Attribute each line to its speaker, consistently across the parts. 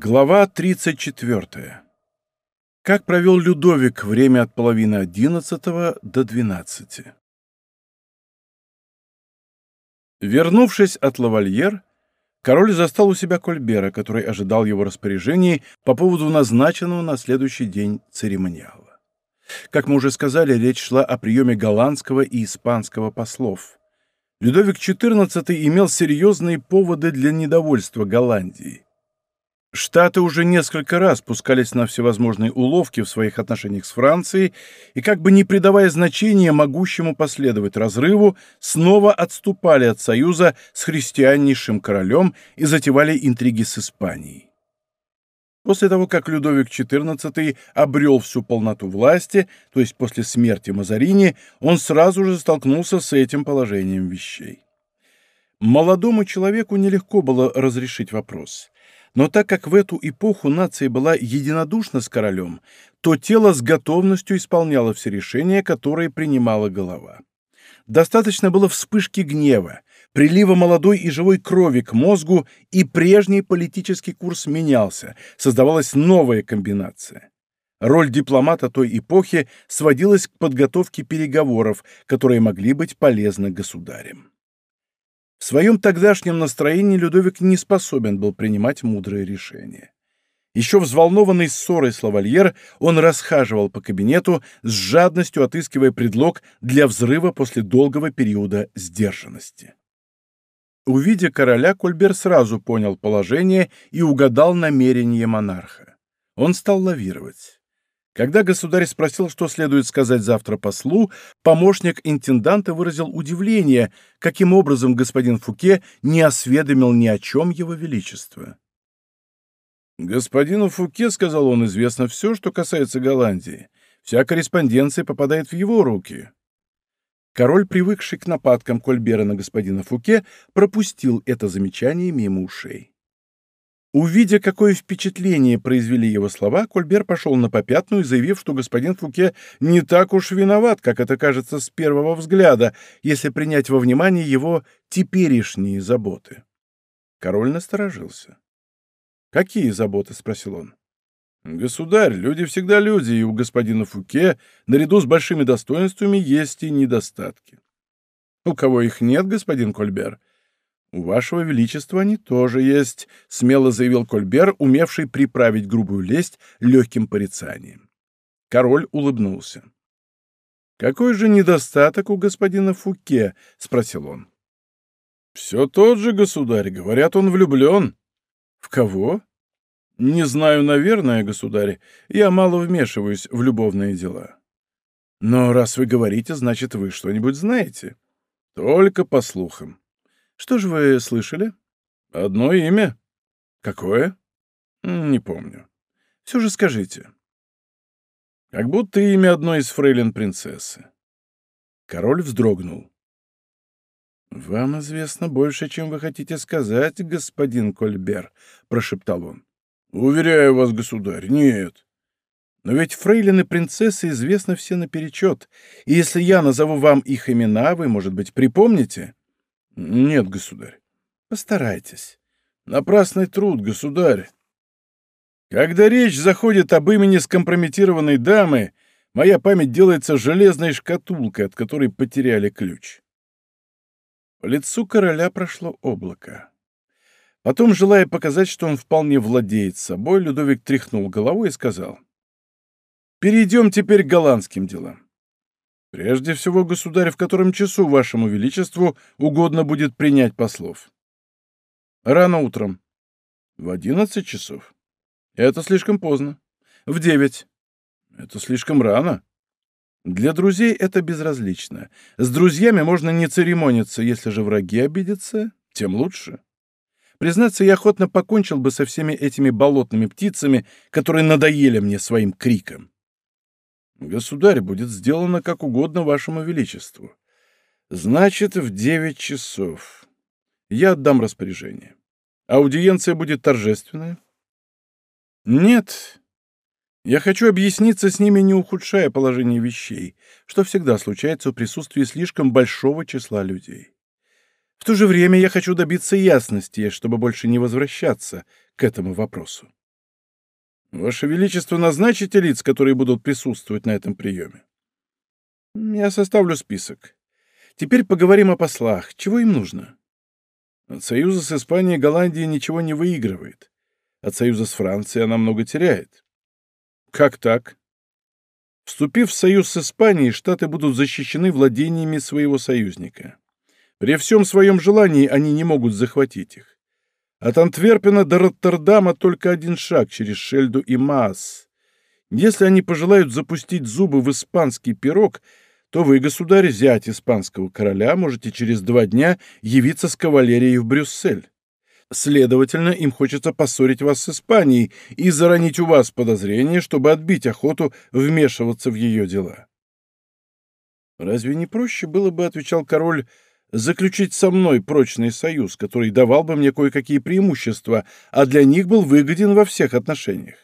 Speaker 1: Глава 34. Как провел Людовик время от половины одиннадцатого до двенадцати? Вернувшись от лавальер, король застал у себя Кольбера, который ожидал его распоряжений по поводу назначенного на следующий день церемониала. Как мы уже сказали, речь шла о приеме голландского и испанского послов. Людовик XIV имел серьезные поводы для недовольства Голландии. Штаты уже несколько раз пускались на всевозможные уловки в своих отношениях с Францией и, как бы не придавая значения могущему последовать разрыву, снова отступали от союза с христианнейшим королем и затевали интриги с Испанией. После того, как Людовик XIV обрел всю полноту власти, то есть после смерти Мазарини, он сразу же столкнулся с этим положением вещей. Молодому человеку нелегко было разрешить вопрос – но так как в эту эпоху нация была единодушна с королем, то тело с готовностью исполняло все решения, которые принимала голова. Достаточно было вспышки гнева, прилива молодой и живой крови к мозгу, и прежний политический курс менялся, создавалась новая комбинация. Роль дипломата той эпохи сводилась к подготовке переговоров, которые могли быть полезны государям. В своем тогдашнем настроении Людовик не способен был принимать мудрые решения. Еще взволнованный ссорой с лавальер, он расхаживал по кабинету, с жадностью отыскивая предлог для взрыва после долгого периода сдержанности. Увидя короля, Кольбер сразу понял положение и угадал намерение монарха. Он стал лавировать. Когда государь спросил, что следует сказать завтра послу, помощник интенданта выразил удивление, каким образом господин Фуке не осведомил ни о чем его величество. «Господину Фуке, — сказал он, — известно все, что касается Голландии. Вся корреспонденция попадает в его руки». Король, привыкший к нападкам Кольбера на господина Фуке, пропустил это замечание мимо ушей. Увидя, какое впечатление произвели его слова, Кольбер пошел на попятную, заявив, что господин Фуке не так уж виноват, как это кажется с первого взгляда, если принять во внимание его теперешние заботы. Король насторожился. «Какие заботы?» — спросил он. «Государь, люди всегда люди, и у господина Фуке, наряду с большими достоинствами, есть и недостатки». «У кого их нет, господин Кольбер?» «У вашего величества они тоже есть», — смело заявил Кольбер, умевший приправить грубую лесть легким порицанием. Король улыбнулся. «Какой же недостаток у господина Фуке?» — спросил он. «Все тот же, государь. Говорят, он влюблен». «В кого?» «Не знаю, наверное, государь. Я мало вмешиваюсь в любовные дела». «Но раз вы говорите, значит, вы что-нибудь знаете?» «Только по слухам». Что же вы слышали? Одно имя. Какое? Не помню. Все же скажите. Как будто имя одной из фрейлин принцессы. Король вздрогнул. «Вам известно больше, чем вы хотите сказать, господин Кольбер», — прошептал он. «Уверяю вас, государь, нет. Но ведь фрейлины принцессы известны все наперечет, и если я назову вам их имена, вы, может быть, припомните?» «Нет, государь». «Постарайтесь». «Напрасный труд, государь». Когда речь заходит об имени скомпрометированной дамы, моя память делается железной шкатулкой, от которой потеряли ключ. По лицу короля прошло облако. Потом, желая показать, что он вполне владеет собой, Людовик тряхнул головой и сказал, «Перейдем теперь к голландским делам. Прежде всего, государь, в котором часу вашему величеству угодно будет принять послов? Рано утром. В одиннадцать часов. Это слишком поздно. В девять. Это слишком рано. Для друзей это безразлично. С друзьями можно не церемониться, если же враги обидятся, тем лучше. Признаться, я охотно покончил бы со всеми этими болотными птицами, которые надоели мне своим криком. Государь, будет сделано как угодно вашему величеству. Значит, в девять часов. Я отдам распоряжение. Аудиенция будет торжественная? Нет. Я хочу объясниться с ними, не ухудшая положение вещей, что всегда случается в присутствии слишком большого числа людей. В то же время я хочу добиться ясности, чтобы больше не возвращаться к этому вопросу. Ваше Величество, назначите лиц, которые будут присутствовать на этом приеме? Я составлю список. Теперь поговорим о послах. Чего им нужно? От союза с Испанией Голландия ничего не выигрывает. От союза с Францией она много теряет. Как так? Вступив в союз с Испанией, Штаты будут защищены владениями своего союзника. При всем своем желании они не могут захватить их. От Антверпена до Роттердама только один шаг через Шельду и Маас. Если они пожелают запустить зубы в испанский пирог, то вы, государь, зять испанского короля, можете через два дня явиться с кавалерией в Брюссель. Следовательно, им хочется поссорить вас с Испанией и заронить у вас подозрение, чтобы отбить охоту вмешиваться в ее дела. Разве не проще было бы, отвечал король, заключить со мной прочный союз, который давал бы мне кое-какие преимущества, а для них был выгоден во всех отношениях?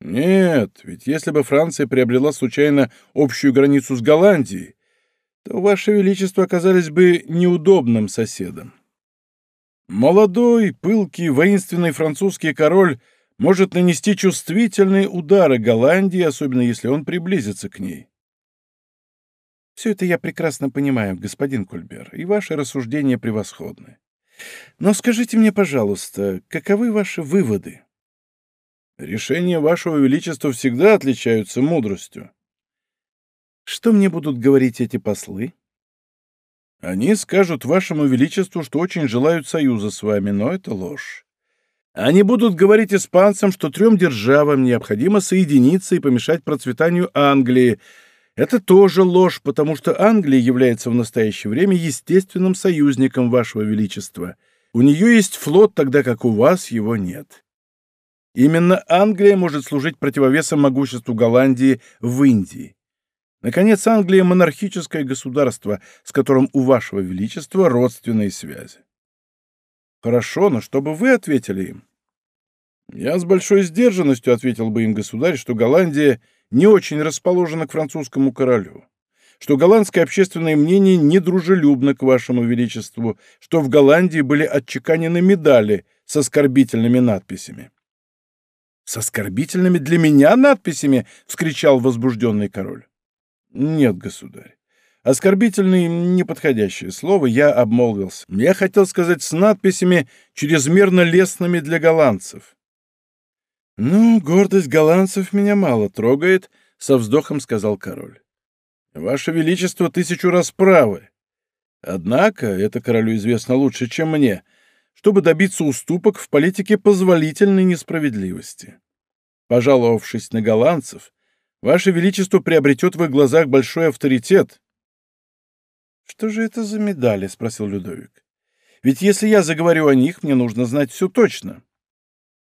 Speaker 1: Нет, ведь если бы Франция приобрела случайно общую границу с Голландией, то Ваше Величество оказались бы неудобным соседом. Молодой, пылкий, воинственный французский король может нанести чувствительные удары Голландии, особенно если он приблизится к ней. Все это я прекрасно понимаю, господин Кульбер, и ваши рассуждения превосходны. Но скажите мне, пожалуйста, каковы ваши выводы? Решения вашего величества всегда отличаются мудростью. Что мне будут говорить эти послы? Они скажут вашему величеству, что очень желают союза с вами, но это ложь. Они будут говорить испанцам, что трем державам необходимо соединиться и помешать процветанию Англии. Это тоже ложь, потому что Англия является в настоящее время естественным союзником вашего величества. У нее есть флот, тогда как у вас его нет. Именно Англия может служить противовесом могуществу Голландии в Индии. Наконец, Англия — монархическое государство, с которым у вашего величества родственные связи. Хорошо, но что бы вы ответили им? Я с большой сдержанностью ответил бы им, государь, что Голландия не очень расположена к французскому королю, что голландское общественное мнение недружелюбно к вашему величеству, что в Голландии были отчеканены медали с оскорбительными надписями. «С оскорбительными для меня надписями!» — вскричал возбужденный король. Нет, государь. Оскорбительное неподходящее слово, я обмолвился. Я хотел сказать с надписями, чрезмерно лестными для голландцев. «Ну, гордость голландцев меня мало трогает», — со вздохом сказал король. «Ваше Величество тысячу раз правы. Однако, это королю известно лучше, чем мне, чтобы добиться уступок в политике позволительной несправедливости. Пожаловавшись на голландцев, Ваше Величество приобретет в их глазах большой авторитет». «Что же это за медали?» — спросил Людовик. «Ведь если я заговорю о них, мне нужно знать все точно».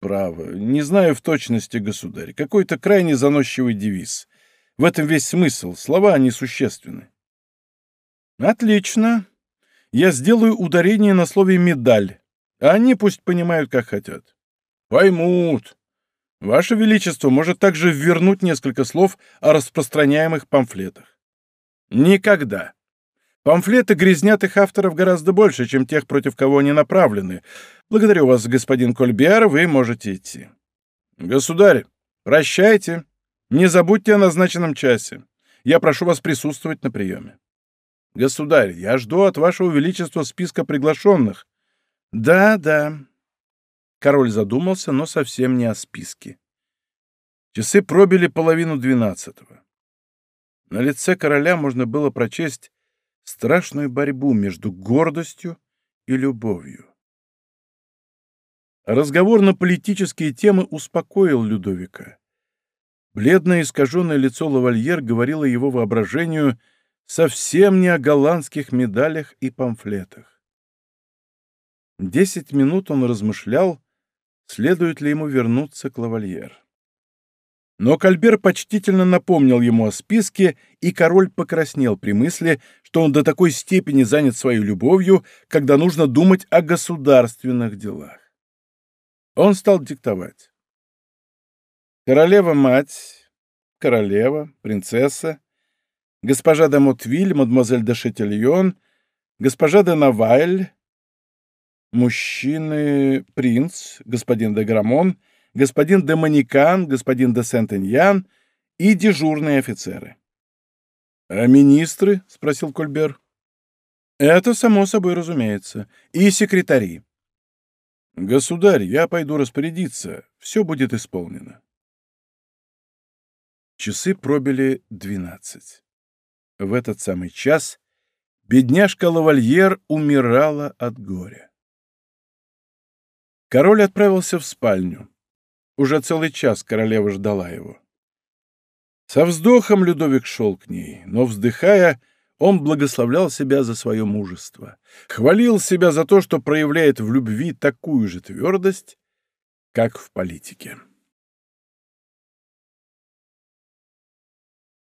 Speaker 1: «Право, не знаю в точности, государь. Какой-то крайне заносчивый девиз. В этом весь смысл. Слова несущественны». «Отлично. Я сделаю ударение на слове «медаль», а они пусть понимают, как хотят». «Поймут. Ваше Величество может также вернуть несколько слов о распространяемых памфлетах. Никогда. Памфлеты грязнят их авторов гораздо больше, чем тех, против кого они направлены. Благодарю вас, господин Кольбиар, вы можете идти. Государь, прощайте. Не забудьте о назначенном часе. Я прошу вас присутствовать на приеме. Государь, я жду от вашего величества списка приглашенных. Да, да, Король задумался, но совсем не о списке. Часы пробили половину двенадцатого. На лице короля можно было прочесть страшную борьбу между гордостью и любовью. Разговор на политические темы успокоил Людовика. Бледное искаженное лицо лавальер говорило его воображению совсем не о голландских медалях и памфлетах. Десять минут он размышлял, следует ли ему вернуться к лавальер. Но Кальбер почтительно напомнил ему о списке, и король покраснел при мысли, что он до такой степени занят своей любовью, когда нужно думать о государственных делах. Он стал диктовать. Королева-мать, королева, принцесса, госпожа де Мотвиль, мадемуазель де Шетильон, госпожа де Навайль, Мужчины — принц, господин де Грамон, господин де Маникан, господин де Сент-Эньян и дежурные офицеры. «А министры?» — спросил Кольбер. «Это само собой разумеется. И секретари». «Государь, я пойду распорядиться. Все будет исполнено». Часы пробили двенадцать. В этот самый час бедняжка Лавальер умирала от горя. Король отправился в спальню. Уже целый час королева ждала его. Со вздохом Людовик шел к ней, но, вздыхая, он благословлял себя за свое мужество, хвалил себя за то, что проявляет в любви такую же твердость, как в политике.